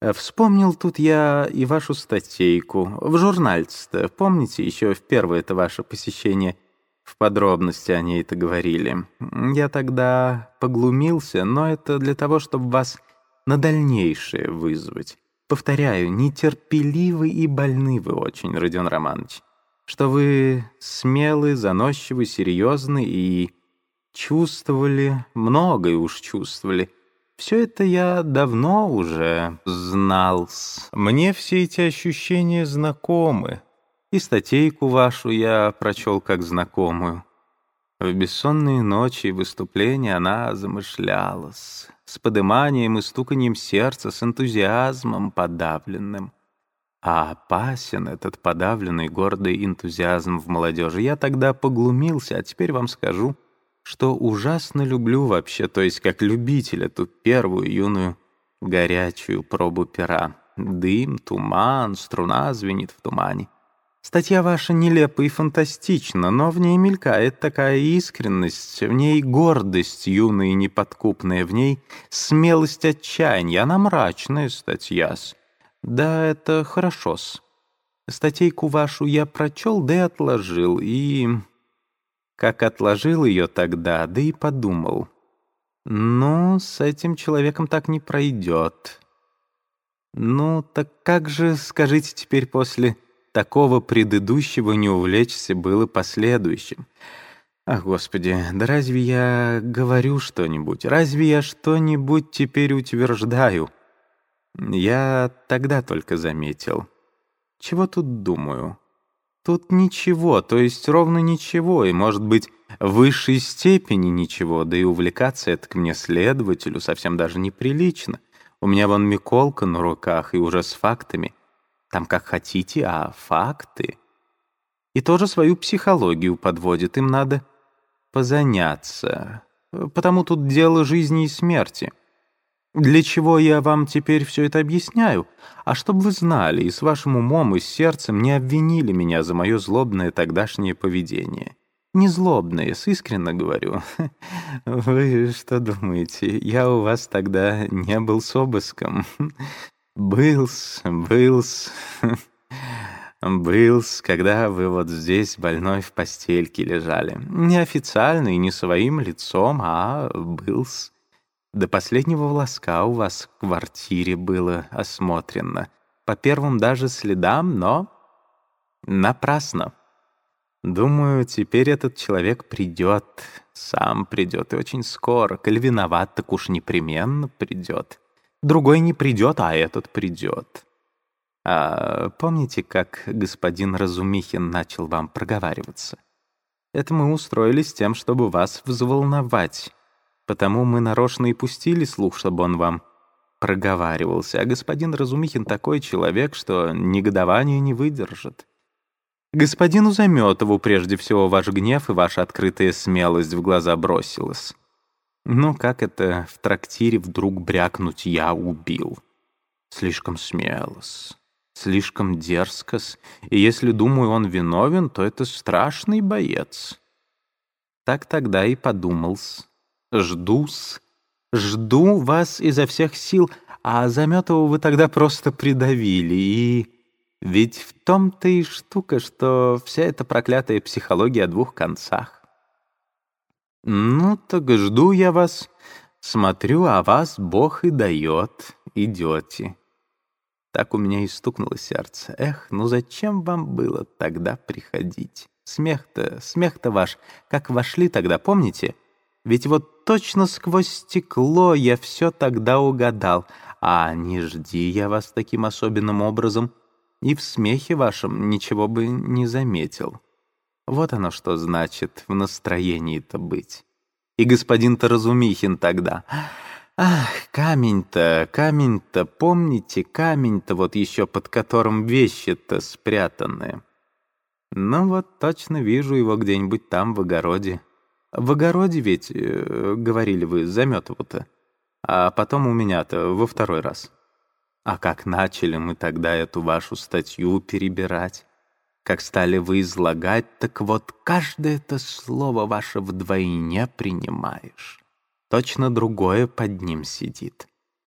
Э, вспомнил тут я и вашу статейку. В журнальце-то, помните, еще в первое это ваше посещение в подробности о ней это говорили. Я тогда поглумился, но это для того, чтобы вас на дальнейшее вызвать. Повторяю, нетерпеливы и больны вы очень, Родион Романович. Что вы смелы, заносчивы, серьезны и чувствовали, многое уж чувствовали — все это я давно уже знал. Мне все эти ощущения знакомы. И статейку вашу я прочел как знакомую. В бессонные ночи и выступления она замышлялась. С подыманием и стуканием сердца, с энтузиазмом подавленным. А опасен этот подавленный гордый энтузиазм в молодежи. Я тогда поглумился, а теперь вам скажу — что ужасно люблю вообще, то есть как любитель эту первую юную горячую пробу пера. Дым, туман, струна звенит в тумане. Статья ваша нелепа и фантастична, но в ней мелькает такая искренность, в ней гордость юная и неподкупная, в ней смелость отчаяния. Она мрачная статья-с. Да, это хорошо-с. Статейку вашу я прочел, да и отложил, и как отложил ее тогда, да и подумал. Ну, с этим человеком так не пройдет. Ну, так как же, скажите теперь, после такого предыдущего не увлечься было последующим? Ах, Господи, да разве я говорю что-нибудь? Разве я что-нибудь теперь утверждаю? Я тогда только заметил. Чего тут думаю? Тут ничего, то есть ровно ничего, и, может быть, в высшей степени ничего, да и увлекаться это к мне, следователю, совсем даже неприлично. У меня вон Миколка на руках, и уже с фактами. Там как хотите, а факты. И тоже свою психологию подводит, им надо позаняться. Потому тут дело жизни и смерти. Для чего я вам теперь все это объясняю? А чтобы вы знали и с вашим умом и сердцем не обвинили меня за мое злобное тогдашнее поведение. Не злобное, с искренно говорю. Вы что думаете, я у вас тогда не был с обыском? Был-с, был-с, был-с, когда вы вот здесь больной в постельке лежали. Не официально и не своим лицом, а был-с. До последнего волоска у вас в квартире было осмотрено. По первым даже следам, но напрасно. Думаю, теперь этот человек придет, сам придет, и очень скоро. Коль виноват, так уж непременно придет. Другой не придет, а этот придет. А помните, как господин Разумихин начал вам проговариваться? Это мы устроили с тем, чтобы вас взволновать. Потому мы нарочно и пустили слух, чтобы он вам проговаривался. А господин Разумихин такой человек, что негодование не выдержит. Господину Заметову прежде всего ваш гнев и ваша открытая смелость в глаза бросилась. Ну, как это в трактире вдруг брякнуть «я убил»? Слишком смелос, слишком дерзкос, и если, думаю, он виновен, то это страшный боец. Так тогда и подумал-с. Жду-с. Жду вас изо всех сил, а Заметову вы тогда просто придавили. И ведь в том-то и штука, что вся эта проклятая психология о двух концах. Ну, так жду я вас. Смотрю, а вас Бог и дает. Идете. Так у меня и стукнуло сердце. Эх, ну зачем вам было тогда приходить? Смех-то, смех-то ваш, как вошли тогда, помните? Ведь вот точно сквозь стекло я все тогда угадал, а не жди я вас таким особенным образом, и в смехе вашем ничего бы не заметил. Вот оно что значит в настроении-то быть. И господин-то Разумихин тогда... Ах, камень-то, камень-то, помните, камень-то вот еще под которым вещи-то спрятаны. Ну вот точно вижу его где-нибудь там в огороде. В огороде ведь, э, говорили вы, Заметову-то. А потом у меня-то во второй раз. А как начали мы тогда эту вашу статью перебирать, как стали вы излагать, так вот каждое это слово ваше вдвойне принимаешь. Точно другое под ним сидит.